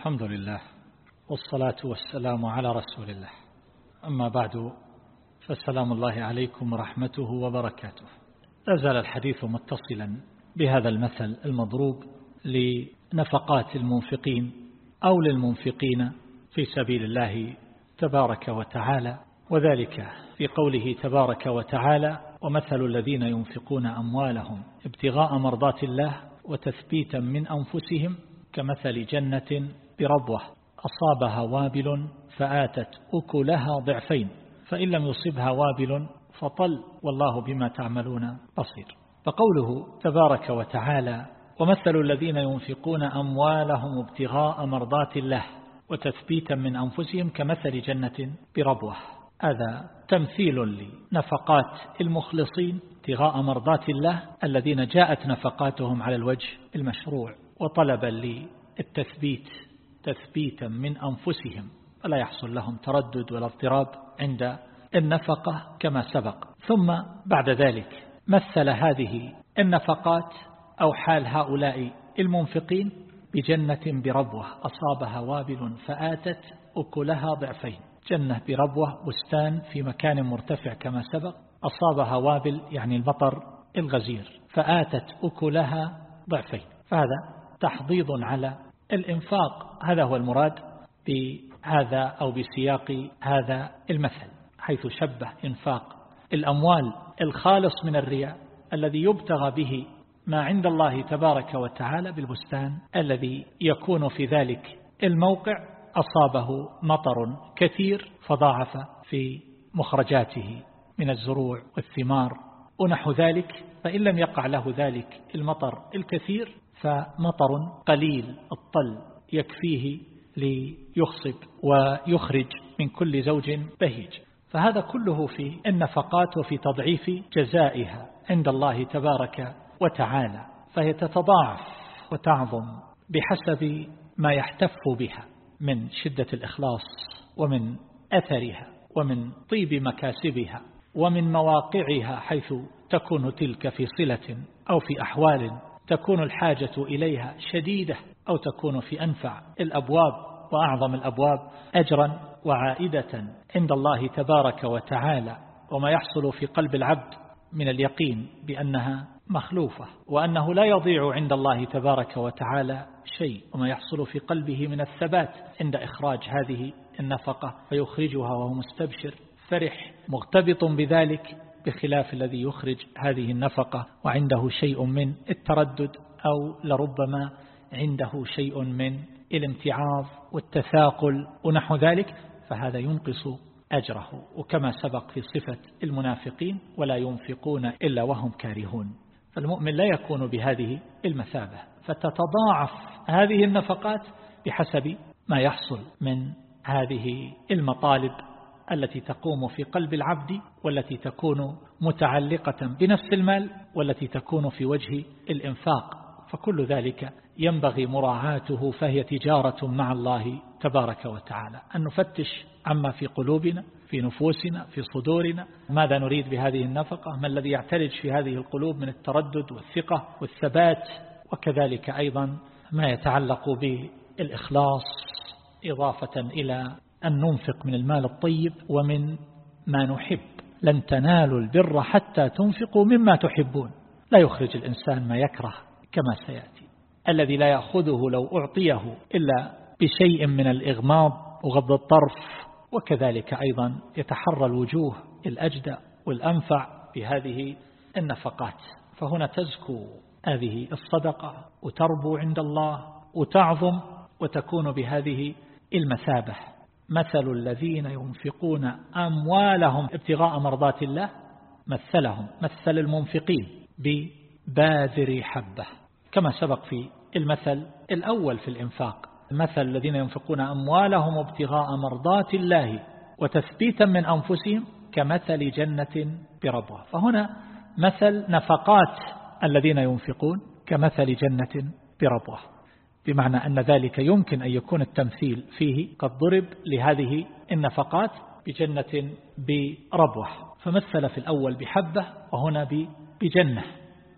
الحمد لله والصلاة والسلام على رسول الله. أما بعد فالسلام الله عليكم ورحمته وبركاته. لا زال الحديث متصلا بهذا المثل المضروب لنفقات المنفقين أو للمنفقين في سبيل الله تبارك وتعالى وذلك في قوله تبارك وتعالى ومثل الذين ينفقون أموالهم ابتغاء مرضات الله وتثبيتا من أنفسهم كمثل جنة بربوة أصابها وابل فآتت أكلها ضعفين فإن لم يصبها وابل فطل والله بما تعملون بصير. فقوله تبارك وتعالى ومثل الذين ينفقون أموالهم ابتغاء مرضات الله وتثبيتا من أنفسهم كمثل جنة بربوة هذا تمثيل لنفقات المخلصين ابتغاء مرضات الله الذين جاءت نفقاتهم على الوجه المشروع وطلبا للتثبيت تثبيتا من أنفسهم ولا يحصل لهم تردد ولا اضطراب عند النفقة كما سبق. ثم بعد ذلك مثل هذه النفقات أو حال هؤلاء المنفقين بجنة بربوة. أصابها وابل فآتت أكلها ضعفين. جنة بربوة بستان في مكان مرتفع كما سبق. أصابها وابل يعني المطر الغزير فآتت أكلها ضعفين. فهذا تحضيض على الإنفاق هذا هو المراد بهذا أو بسياق هذا المثل حيث شبه إنفاق الأموال الخالص من الرياء الذي يبتغى به ما عند الله تبارك وتعالى بالبستان الذي يكون في ذلك الموقع أصابه مطر كثير فضاعف في مخرجاته من الزروع والثمار ونحو ذلك فإن لم يقع له ذلك المطر الكثير فمطر قليل الطل يكفيه ليخصب ويخرج من كل زوج بهيج. فهذا كله في النفقات وفي تضعيف جزائها عند الله تبارك وتعالى. فهي تتضاعف وتعظم بحسب ما يحتف بها من شدة الإخلاص ومن أثرها ومن طيب مكاسبها ومن مواقعها حيث تكون تلك في صلة أو في أحوال تكون الحاجة إليها شديدة أو تكون في أنفع. الأبواب وأعظم الأبواب أجرا وعائدة عند الله تبارك وتعالى وما يحصل في قلب العبد من اليقين بأنها مخلوفة وأنه لا يضيع عند الله تبارك وتعالى شيء وما يحصل في قلبه من الثبات عند إخراج هذه النفقة فيخرجها وهو مستبشر فرح مغتبط بذلك بخلاف الذي يخرج هذه النفقة وعنده شيء من التردد أو لربما عنده شيء من الامتعاض والتثاقل ونحو ذلك فهذا ينقص أجره. وكما سبق في صفة المنافقين ولا ينفقون إلا وهم كارهون. فالمؤمن لا يكون بهذه المثابة. فتتضاعف هذه النفقات بحسب ما يحصل من هذه المطالب التي تقوم في قلب العبد والتي تكون متعلقة بنفس المال والتي تكون في وجه الإنفاق. فكل ذلك ينبغي مراعاته فهي تجارة مع الله تبارك وتعالى. أن نفتش عما في قلوبنا في نفوسنا في صدورنا. ماذا نريد بهذه النفقة؟ ما الذي يعترج في هذه القلوب من التردد والثقة والثبات؟ وكذلك أيضا ما يتعلق بالإخلاص إضافة إلى أن ننفق من المال الطيب ومن ما نحب. لن تنالوا البر حتى تنفقوا مما تحبون. لا يخرج الإنسان ما يكره كما سيأتي. الذي لا يأخذه لو أعطيه إلا بشيء من الإغماض وغض الطرف. وكذلك أيضا يتحرى الوجوه الأجدى والأنفع بهذه النفقات. فهنا تزكو هذه الصدقة وتربو عند الله وتعظم وتكون بهذه المثابة. مثل الذين ينفقون أموالهم ابتغاء مرضات الله مثلهم مثل المنفقين بباذر حبة. كما سبق في المثل الأول في الإنفاق مثل الذين ينفقون أموالهم ابتغاء مرضات الله وتثبيتا من أنفسهم كمثل جنة بربوة فهنا مثل نفقات الذين ينفقون كمثل جنة بربوة بمعنى أن ذلك يمكن أن يكون التمثيل فيه قد ضرب لهذه النفقات بجنة بربوة. فمثل في الأول بحبة وهنا بجنة.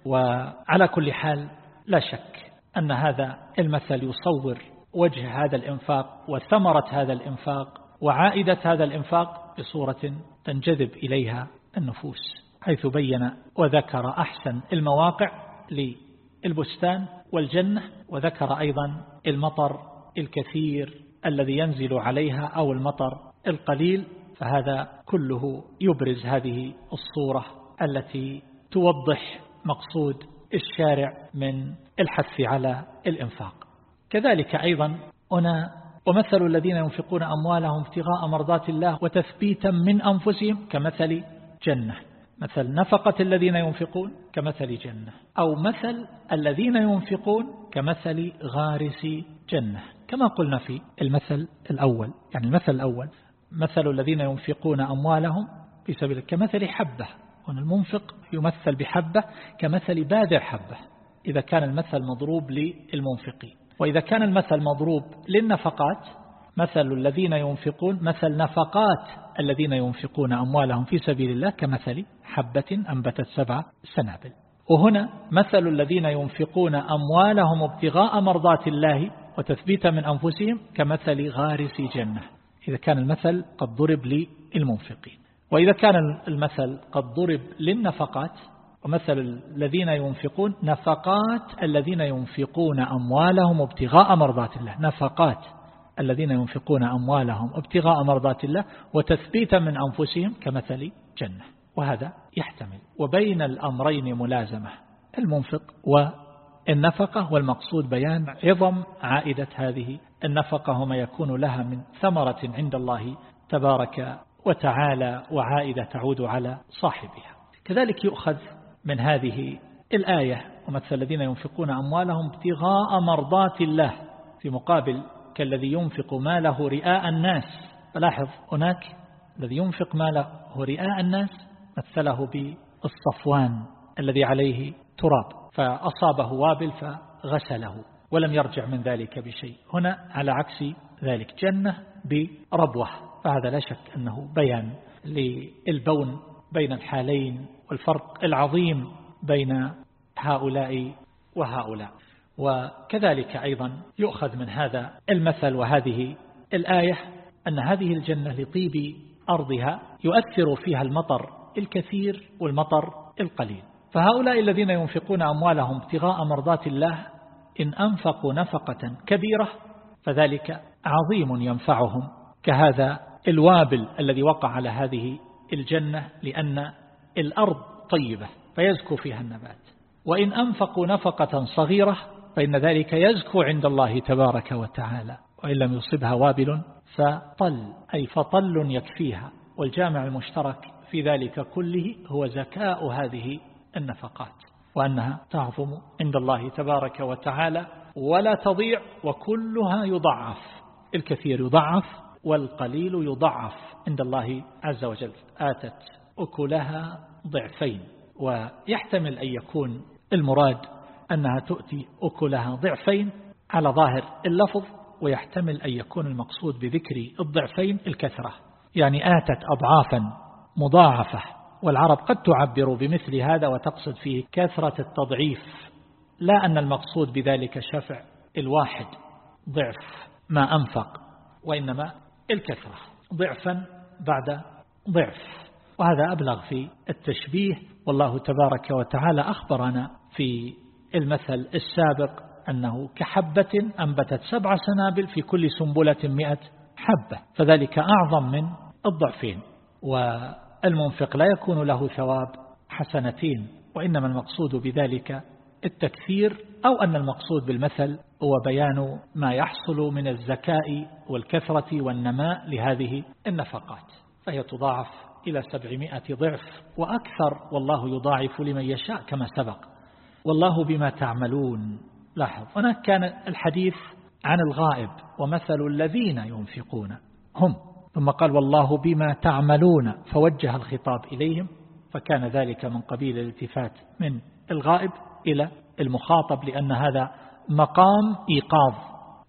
وعلى كل حال لا شك أن هذا المثل يصور وجه هذا الإنفاق وثمرة هذا الإنفاق وعائدة هذا الإنفاق بصورة تنجذب إليها النفوس حيث بين وذكر أحسن المواقع للبستان والجنة وذكر أيضا المطر الكثير الذي ينزل عليها أو المطر القليل فهذا كله يبرز هذه الصورة التي توضح مقصود الشارع من الحث على الإنفاق. كذلك أيضا هنا ومثل الذين ينفقون أموالهم ابتغاء مرضات الله وتثبيتا من أنفسهم كمثل جنة. مثل نفقة الذين ينفقون كمثل جنة أو مثل الذين ينفقون كمثل غارس جنة. كما قلنا في المثل الأول يعني المثل الأول مثل الذين ينفقون أموالهم في سبيل كمثل حبة. هنا المنفق يمثل بحبة كمثل بادع حبة إذا كان المثل مضروب للمنفقين. وإذا كان المثل مضروب للنفقات مثل الذين ينفقون مثل نفقات الذين ينفقون أموالهم في سبيل الله كمثل حبة أنبتت سبع سنابل. وهنا مثل الذين ينفقون أموالهم ابتغاء مرضات الله وتثبيتا من أنفسهم كمثل غارس جنة. إذا كان المثل قد ضرب للمنفقين. وإذا كان المثل قد ضرب للنفقات ومثل الذين ينفقون نفقات الذين ينفقون أموالهم ابتغاء مرضات الله. نفقات الذين ينفقون أموالهم ابتغاء مرضات الله وتثبيتا من أنفسهم كمثل جنة وهذا يحتمل. وبين الأمرين ملازمة المنفق والنفقة والمقصود بيان عظم عائدة هذه النفقة وما يكون لها من ثمرة عند الله تبارك وتعالى وعائدة تعود على صاحبها. كذلك يؤخذ من هذه الآية ومثل الذين ينفقون أموالهم ابتغاء مرضات الله في مقابل كالذي ينفق ماله رئاء الناس. فلاحظ هناك الذي ينفق ماله رئاء الناس مثله بالصفوان الذي عليه تراب فأصابه وابل فغسله ولم يرجع من ذلك بشيء. هنا على عكس ذلك جنة بربوة. فهذا لا شك أنه بيان للبون بين الحالين والفرق العظيم بين هؤلاء وهؤلاء. وكذلك أيضا يؤخذ من هذا المثل وهذه الآية أن هذه الجنة لطيب أرضها يؤثر فيها المطر الكثير والمطر القليل. فهؤلاء الذين ينفقون أموالهم ابتغاء مرضات الله إن أنفقوا نفقة كبيرة فذلك عظيم ينفعهم. كهذا الوابل الذي وقع على هذه الجنة لأن الأرض طيبة فيزكو فيها النبات. وإن أنفقوا نفقة صغيرة فإن ذلك يزكو عند الله تبارك وتعالى وإن لم يصبها وابل فطل أي فطل يكفيها والجامع المشترك في ذلك كله هو زكاء هذه النفقات وأنها تعظم عند الله تبارك وتعالى ولا تضيع وكلها يضعف الكثير يضعف والقليل يضعف عند الله عز وجل آتت أكلها ضعفين ويحتمل أن يكون المراد أنها تؤتي أكلها ضعفين على ظاهر اللفظ ويحتمل أن يكون المقصود بذكر الضعفين الكثرة. يعني آتت أضعافا مضاعفة والعرب قد تعبر بمثل هذا وتقصد فيه كثرة التضعيف. لا أن المقصود بذلك شفع الواحد. ضعف ما أنفق وإنما الكثرة. ضعفا بعد ضعف. وهذا أبلغ في التشبيه والله تبارك وتعالى أخبرنا في المثل السابق أنه كحبة أنبتت سبع سنابل في كل سنبلة مئة حبة فذلك أعظم من الضعفين والمنفق لا يكون له ثواب حسنتين وإنما المقصود بذلك التكثير أو أن المقصود بالمثل هو بيان ما يحصل من الزكاء والكثرة والنماء لهذه النفقات. فهي تضاعف إلى سبعمائة ضعف وأكثر والله يضاعف لمن يشاء كما سبق. والله بما تعملون. لاحظ هناك كان الحديث عن الغائب ومثل الذين ينفقون. هم. ثم قال والله بما تعملون. فوجه الخطاب إليهم فكان ذلك من قبيل الالتفات من الغائب إلى المخاطب لأن هذا مقام إيقاظ.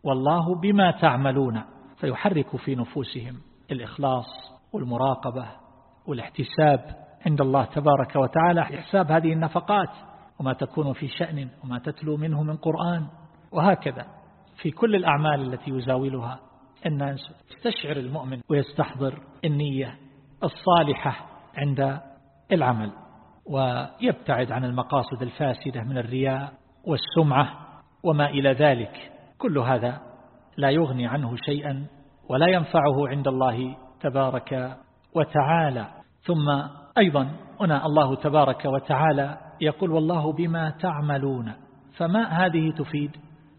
والله بما تعملون. فيحرك في نفوسهم الإخلاص والمراقبة والاحتساب عند الله تبارك وتعالى حساب هذه النفقات. وما تكون في شأن وما تتلو منه من قرآن وهكذا في كل الأعمال التي يزاولها. الناس يستشعر المؤمن ويستحضر النية الصالحة عند العمل ويبتعد عن المقاصد الفاسدة من الرياء والسمعة وما إلى ذلك. كل هذا لا يغني عنه شيئا ولا ينفعه عند الله تبارك وتعالى. ثم أيضا هنا الله تبارك وتعالى يقول والله بما تعملون فما هذه تفيد؟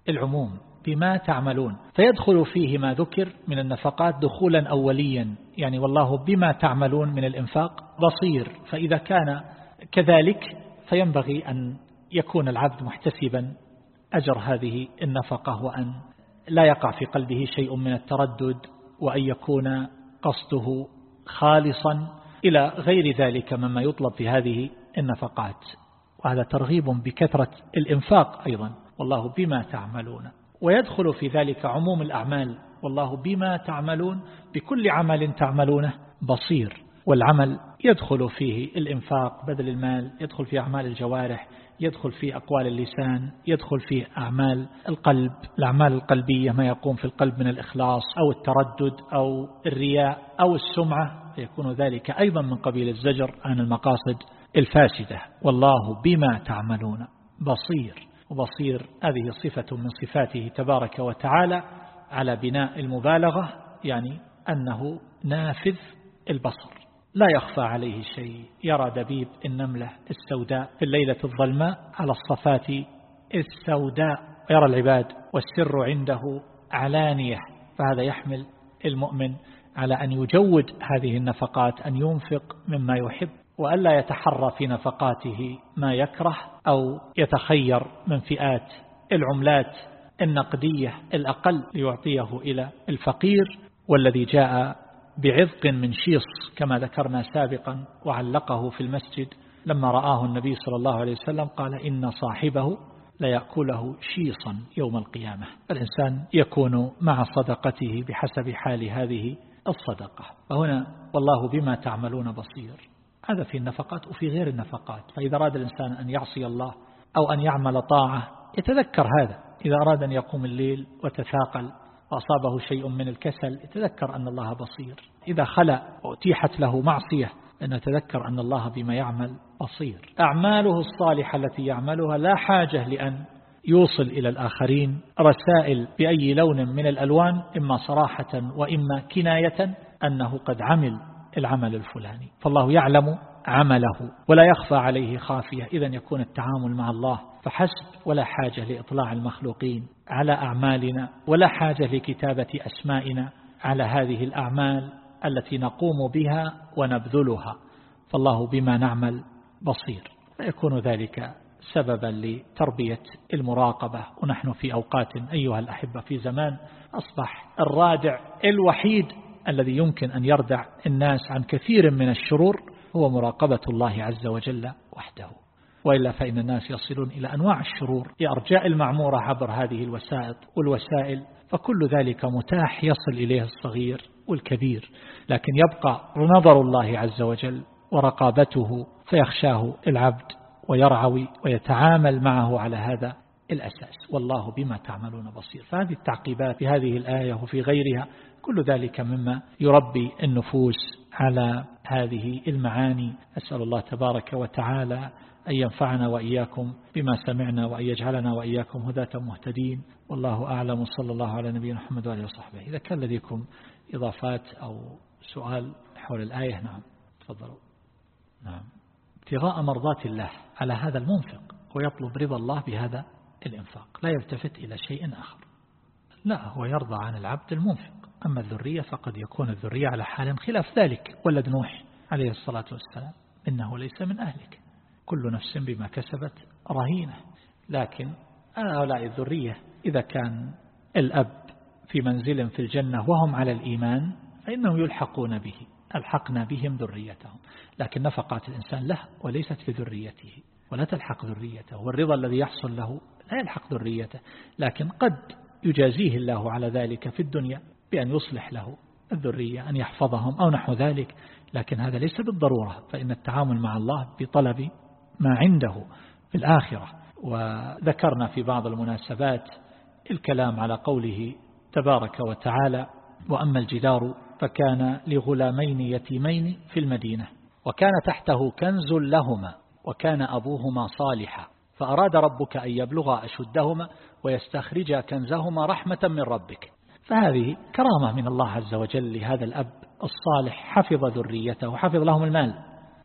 العموم بما تعملون فيدخل فيه ما ذكر من النفقات دخولا أوليا يعني والله بما تعملون من الإنفاق بصير فإذا كان كذلك فينبغي أن يكون العبد محتسبا أجر هذه النفقة وأن لا يقع في قلبه شيء من التردد وأن يكون قصده خالصا إلى غير ذلك مما يطلب في هذه النفقات. وهذا ترغيب بكثرة الإنفاق أيضا. والله بما تعملون. ويدخل في ذلك عموم الأعمال. والله بما تعملون. بكل عمل تعملونه بصير. والعمل يدخل فيه الإنفاق بدل المال يدخل في أعمال الجوارح يدخل في أقوال اللسان يدخل في أعمال القلب. الأعمال القلبية ما يقوم في القلب من الإخلاص أو التردد أو الرياء أو السمعة فيكون ذلك أيضا من قبيل الزجر عن المقاصد الفاسدة. والله بما تعملون بصير. وبصير هذه صفة من صفاته تبارك وتعالى على بناء المبالغة يعني أنه نافذ البصر. لا يخفى عليه شيء. يرى دبيب النملة السوداء في الليلة الظلماء على الصفات السوداء. ويرى العباد والسر عنده علانية فهذا يحمل المؤمن على أن يجود هذه النفقات أن ينفق مما يحب وألا يتحرى في نفقاته ما يكره أو يتخير من فئات العملات النقدية الأقل ليعطيه إلى الفقير والذي جاء بعذق من شيص كما ذكرنا سابقا وعلقه في المسجد لما رآه النبي صلى الله عليه وسلم قال إن صاحبه ليأكله شيصا يوم القيامة. الإنسان يكون مع صدقته بحسب حال هذه الصدقة. فهنا والله بما تعملون بصير. هذا في النفقات وفي غير النفقات. فإذا أراد الإنسان أن يعصي الله أو أن يعمل طاعة يتذكر هذا. إذا أراد أن يقوم الليل وتثاقل وأصابه شيء من الكسل يتذكر أن الله بصير. إذا خلى وأتيحت له معصية أن يتذكر أن الله بما يعمل بصير. أعماله الصالحة التي يعملها لا حاجة لأن يوصل إلى الآخرين رسائل بأي لون من الألوان إما صراحة وإما كناية أنه قد عمل العمل الفلاني. فالله يعلم عمله ولا يخفى عليه خافية. إذا يكون التعامل مع الله فحسب ولا حاجة لإطلاع المخلوقين على أعمالنا ولا حاجة لكتابة أسمائنا على هذه الأعمال التي نقوم بها ونبذلها. فالله بما نعمل بصير. فيكون ذلك سببا لتربية المراقبة. ونحن في أوقات أيها الأحبة في زمان أصبح الرادع الوحيد الذي يمكن أن يردع الناس عن كثير من الشرور هو مراقبة الله عز وجل وحده. وإلا فإن الناس يصلون إلى أنواع الشرور لأرجاء المعمورة عبر هذه الوسائط والوسائل فكل ذلك متاح يصل إليه الصغير والكبير. لكن يبقى نظر الله عز وجل ورقابته فيخشاه العبد ويرعوي ويتعامل معه على هذا الأساس. والله بما تعملون بصير. فهذه التعقيبات في هذه الآية وفي غيرها كل ذلك مما يربي النفوس على هذه المعاني. أسأل الله تبارك وتعالى أن ينفعنا وإياكم بما سمعنا وأن يجعلنا وإياكم هداة مهتدين. والله أعلم. صلى الله على نبينا محمد وآله وصحبه. إذا كان لديكم إضافات أو سؤال حول الآية نعم تفضلوا. نعم. ابتغاء مرضات الله على هذا المنفق ويطلب رضا الله بهذا الإنفاق. لا يلتفت إلى شيء آخر. لا هو يرضى عن العبد المنفق. أما الذرية فقد يكون الذرية على حال خلاف ذلك ولد نوح عليه الصلاة والسلام إنه ليس من أهلك. كل نفس بما كسبت رهينة. لكن هؤلاء الذرية إذا كان الأب في منزل في الجنة وهم على الإيمان فإنهم يلحقون به. ألحقنا بهم ذريتهم. لكن نفقات الإنسان له وليست في ذريته ولا تلحق ذريته والرضا الذي يحصل له لا يلحق ذريته. لكن قد يجازيه الله على ذلك في الدنيا بأن يصلح له الذرية أن يحفظهم أو نحو ذلك. لكن هذا ليس بالضرورة فإن التعامل مع الله بطلب ما عنده في الآخرة. وذكرنا في بعض المناسبات الكلام على قوله تبارك وتعالى وأما الجدار فكان لغلامين يتيمين في المدينة وكان تحته كنز لهما وكان أبوهما صالحا فأراد ربك أن يبلغا أشدهما ويستخرجا كنزهما رحمة من ربك. فهذه كرامة من الله عز وجل لهذا الأب الصالح حفظ ذريته وحفظ لهم المال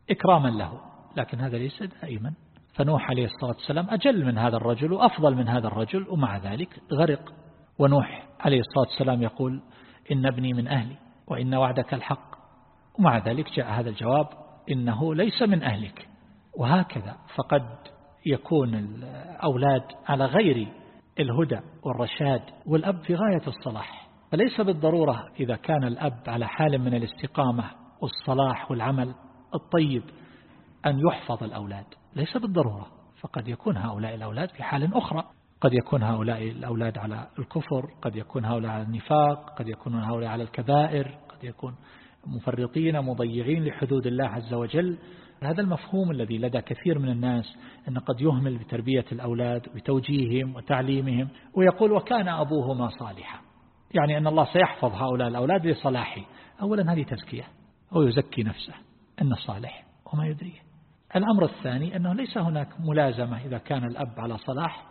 إكراما له. لكن هذا ليس دائما. فنوح عليه الصلاة والسلام أجل من هذا الرجل وأفضل من هذا الرجل ومع ذلك غرق. ونوح عليه الصلاة والسلام يقول إن ابني من أهلي. وإن وعدك الحق. ومع ذلك جاء هذا الجواب إنه ليس من أهلك. وهكذا فقد يكون الأولاد على غير الهدى والرشاد والأب في غاية الصلاح. فليس بالضرورة إذا كان الأب على حال من الاستقامة والصلاح والعمل الطيب أن يحفظ الأولاد. ليس بالضرورة فقد يكون هؤلاء الأولاد في حال أخرى. قد يكون هؤلاء الأولاد على الكفر قد يكون هؤلاء على النفاق قد يكون هؤلاء على الكبائر قد يكون مفرطين مضيعين لحدود الله عز وجل. هذا المفهوم الذي لدى كثير من الناس أن قد يهمل بتربية الأولاد وتوجيههم وتعليمهم ويقول وكان أبوهما صالحا. يعني أن الله سيحفظ هؤلاء الأولاد لصلاحه. أولا هذه تزكية هو يزكي نفسه أنه صالح وما يدريه الأمر الثاني أنه ليس هناك ملازمة إذا كان الأب على صلاح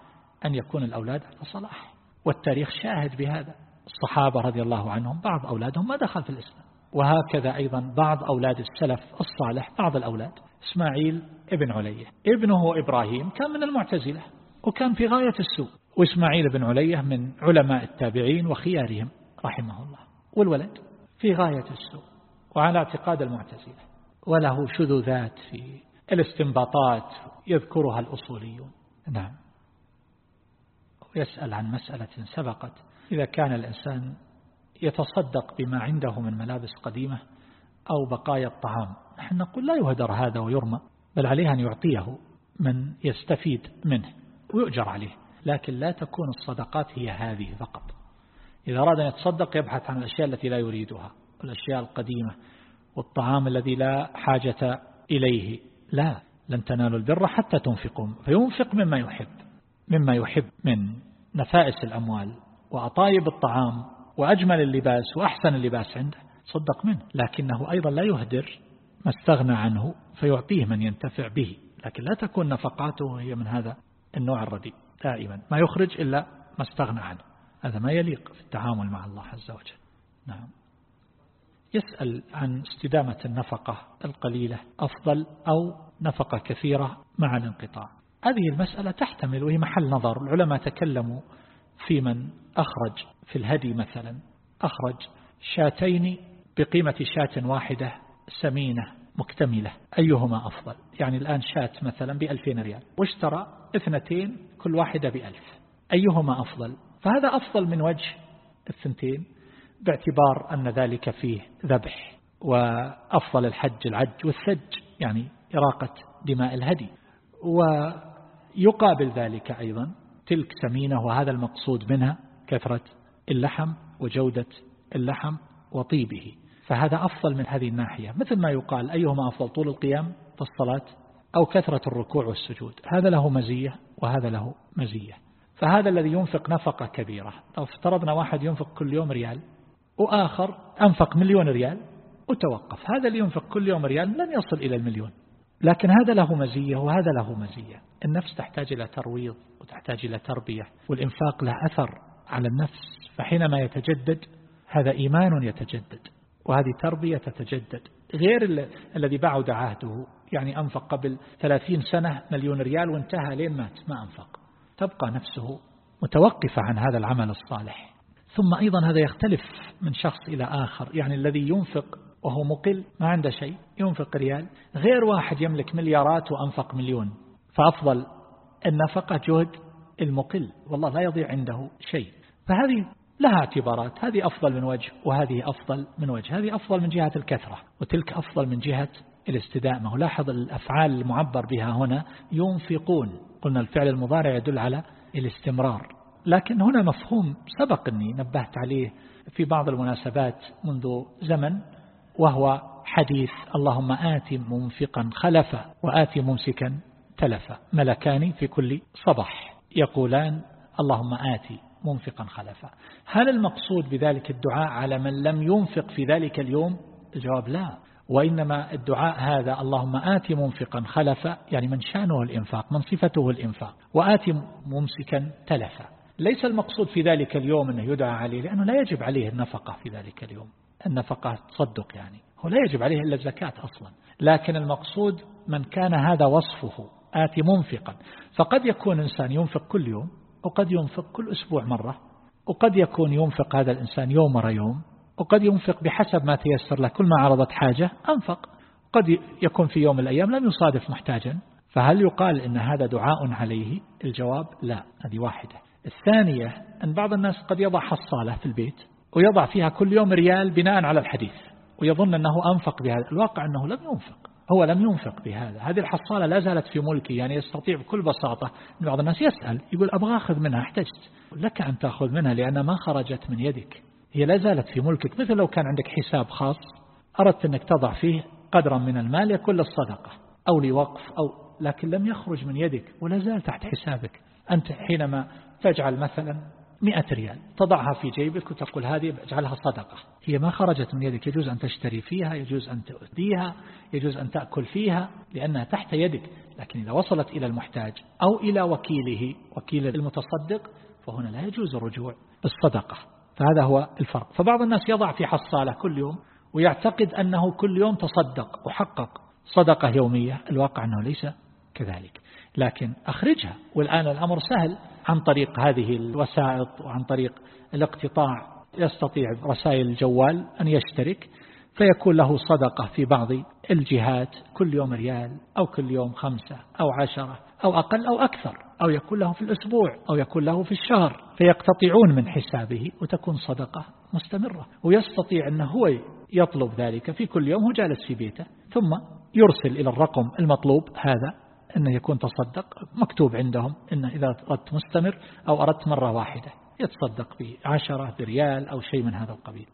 أن يكون الأولاد على صلاح. والتاريخ شاهد بهذا. الصحابة رضي الله عنهم بعض أولادهم ما دخل في الإسلام. وهكذا أيضا بعض أولاد السلف الصالح بعض الأولاد. إسماعيل ابن علية. ابنه إبراهيم كان من المعتزلة وكان في غاية السوء. وإسماعيل بن علية من علماء التابعين وخيارهم رحمه الله. والولد في غاية السوء وعلى اعتقاد المعتزلة. وله شذوذات في الاستنباطات يذكرها الأصوليون. نعم. ويسأل عن مسألة سبقت. إذا كان الإنسان يتصدق بما عنده من ملابس قديمة أو بقايا الطعام نحن نقول لا يهدر هذا ويرمى بل عليه أن يعطيه من يستفيد منه ويؤجر عليه. لكن لا تكون الصدقات هي هذه فقط. إذا أراد أن يتصدق يبحث عن الأشياء التي لا يريدها والأشياء القديمة والطعام الذي لا حاجة إليه. لا لن تنالوا البر حتى تنفقوا فينفق مما يحب مما يحب من نفائس الأموال وأطايب الطعام وأجمل اللباس وأحسن اللباس عنده صدق منه. لكنه أيضا لا يهدر ما استغنى عنه فيعطيه من ينتفع به. لكن لا تكون نفقاته هي من هذا النوع الرديء دائما. ما يخرج إلا ما استغنى عنه. هذا ما يليق في التعامل مع الله عز وجل. نعم. يسأل عن استدامة النفقة القليلة أفضل أو نفقة كثيرة مع الانقطاع. هذه المسألة تحتمل وهي محل نظر. العلماء تكلموا في من أخرج في الهدي مثلا. أخرج شاتين بقيمة شاة واحدة سمينة مكتملة. أيهما أفضل؟ يعني الآن شات مثلا بألفين ريال. واشترى اثنتين كل واحدة بألف. أيهما أفضل؟ فهذا أفضل من وجه الثنتين باعتبار أن ذلك فيه ذبح وأفضل الحج العج والثج يعني إراقة دماء الهدي. ويقابل ذلك أيضا تلك سمينة وهذا المقصود منها كثرة اللحم وجودة اللحم وطيبه. فهذا أفضل من هذه الناحية. مثل ما يقال أيهما أفضل طول القيام في الصلاة أو كثرة الركوع والسجود؟ هذا له مزية وهذا له مزية. فهذا الذي ينفق نفقة كبيرة. لو افترضنا واحد ينفق كل يوم ريال وآخر أنفق مليون ريال وتوقف. هذا اللي ينفق كل يوم ريال لن يصل إلى المليون. لكن هذا له مزية وهذا له مزية. النفس تحتاج إلى ترويض وتحتاج إلى تربية والإنفاق له أثر على النفس فحينما يتجدد هذا إيمان يتجدد وهذه تربية تتجدد. غير الذي بعد عهده يعني أنفق قبل ثلاثين سنة مليون ريال وانتهى لين مات ما أنفق. تبقى نفسه متوقفة عن هذا العمل الصالح. ثم أيضا هذا يختلف من شخص إلى آخر يعني الذي ينفق وهو مقل ما عنده شيء ينفق ريال. غير واحد يملك مليارات وأنفق مليون. فأفضل النفقة جهد المقل. والله لا يضيع عنده شيء. فهذه لها اعتبارات. هذه أفضل من وجه وهذه أفضل من وجه. هذه أفضل من جهة الكثرة وتلك أفضل من جهة الاستدامة. ولاحظ الأفعال المعبر بها هنا ينفقون. قلنا الفعل المضارع يدل على الاستمرار. لكن هنا مفهوم سبق أني نبهت عليه في بعض المناسبات منذ زمن. وهو حديث اللهم آت منفقا خلفا وآت ممسكا تلفا ملكان في كل صباح. يقولان اللهم آت منفقا خلفا. هل المقصود بذلك الدعاء على من لم ينفق في ذلك اليوم؟ الجواب لا. وإنما الدعاء هذا اللهم آت منفقا خلفا يعني من شأنه الإنفاق من صفته الإنفاق وآت ممسكا تلفا. ليس المقصود في ذلك اليوم أنه يدعى عليه لأنه لا يجب عليه النفقة في ذلك اليوم. النفقة تصدق يعني. هو لا يجب عليه إلا الزكاة أصلا. لكن المقصود من كان هذا وصفه آت منفقا. فقد يكون إنسان ينفق كل يوم وقد ينفق كل أسبوع مرة وقد يكون ينفق هذا الإنسان يوم مرة يوم وقد ينفق بحسب ما تيسر له. كل ما عرضت حاجة أنفق. قد يكون في يوم من الأيام لم يصادف محتاجا. فهل يقال إن هذا دعاء عليه؟ الجواب لا هذه واحدة. الثانية أن بعض الناس قد يضع حصالة في البيت. ويضع فيها كل يوم ريال بناء على الحديث ويظن أنه أنفق بهذا الواقع أنه لم ينفق هو لم ينفق بهذا هذه الحصالة لا زالت في ملكي يعني يستطيع بكل بساطة بعض الناس يسأل يقول أبغى أخذ منها احتجت لك أن تأخذ منها لأنها ما خرجت من يدك هي لا زالت في ملكك مثل لو كان عندك حساب خاص أردت أنك تضع فيه قدرا من المال يكون للصدقة أو لوقف أو لكن لم يخرج من يدك ولا زال تحت حسابك أنت حينما تجعل مثلا مئة ريال. تضعها في جيبك وتقول هذه اجعلها صدقة. هي ما خرجت من يدك. يجوز أن تشتري فيها يجوز أن تؤديها يجوز أن تأكل فيها لأنها تحت يدك. لكن إذا وصلت إلى المحتاج أو إلى وكيله وكيل المتصدق فهنا لا يجوز الرجوع بالصدقة. فهذا هو الفرق. فبعض الناس يضع في حصالة كل يوم ويعتقد أنه كل يوم تصدق وحقق صدقة يومية. الواقع أنه ليس كذلك. لكن أخرجها. والآن الأمر سهل عن طريق هذه الوسائط وعن طريق الاقتطاع. يستطيع رسائل الجوال أن يشترك فيكون له صدقة في بعض الجهات كل يوم ريال أو كل يوم خمسة أو عشرة أو أقل أو أكثر أو يكون له في الأسبوع أو يكون له في الشهر. فيقتطعون من حسابه وتكون صدقة مستمرة. ويستطيع أنه هو يطلب ذلك في كل يوم هو جالس في بيته ثم يرسل إلى الرقم المطلوب هذا أنه يكون تصدق مكتوب عندهم أنه إذا أردت مستمر أو أردت مرة واحدة يتصدق بعشرة بريال أو شيء من هذا القبيل.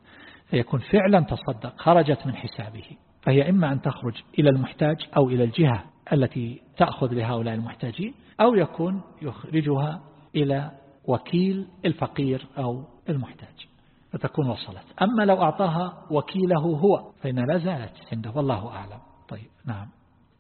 فيكون فعلا تصدق خرجت من حسابه. فهي إما أن تخرج إلى المحتاج أو إلى الجهة التي تأخذ لهؤلاء المحتاجين أو يكون يخرجها إلى وكيل الفقير أو المحتاج. فتكون وصلت. أما لو أعطاها وكيله هو فإن لا زالت عنده والله أعلم. طيب نعم.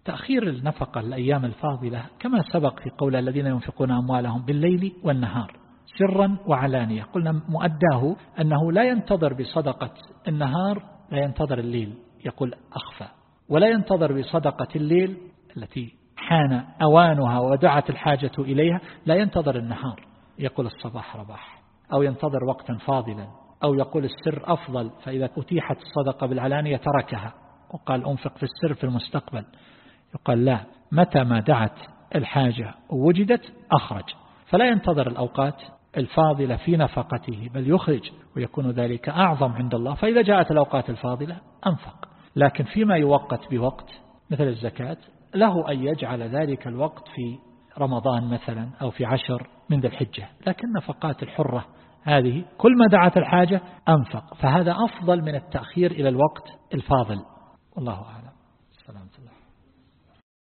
تأخير النفقة الأيام الفاضلة كما سبق في قول الذين ينفقون أموالهم بالليل والنهار سرا وعلانية. قلنا مؤداه أنه لا ينتظر بصدقة النهار لا ينتظر الليل. يقول أخفى. ولا ينتظر بصدقة الليل التي حان أوانها ودعت الحاجة إليها لا ينتظر النهار. يقول الصباح رباح. أو ينتظر وقتا فاضلا. أو يقول السر أفضل فإذا أتيحت الصدقة بالعلانية تركها. وقال أنفق في السر في المستقبل. يقال لا متى ما دعت الحاجة ووجدت أخرج. فلا ينتظر الأوقات الفاضلة في نفقته بل يخرج ويكون ذلك أعظم عند الله. فإذا جاءت الأوقات الفاضلة أنفق. لكن فيما يوقت بوقت مثل الزكاة له أن يجعل ذلك الوقت في رمضان مثلا أو في عشر من ذي الحجة. لكن نفقات الحرة هذه كل ما دعت الحاجة أنفق. فهذا أفضل من التأخير إلى الوقت الفاضل. والله أعلم.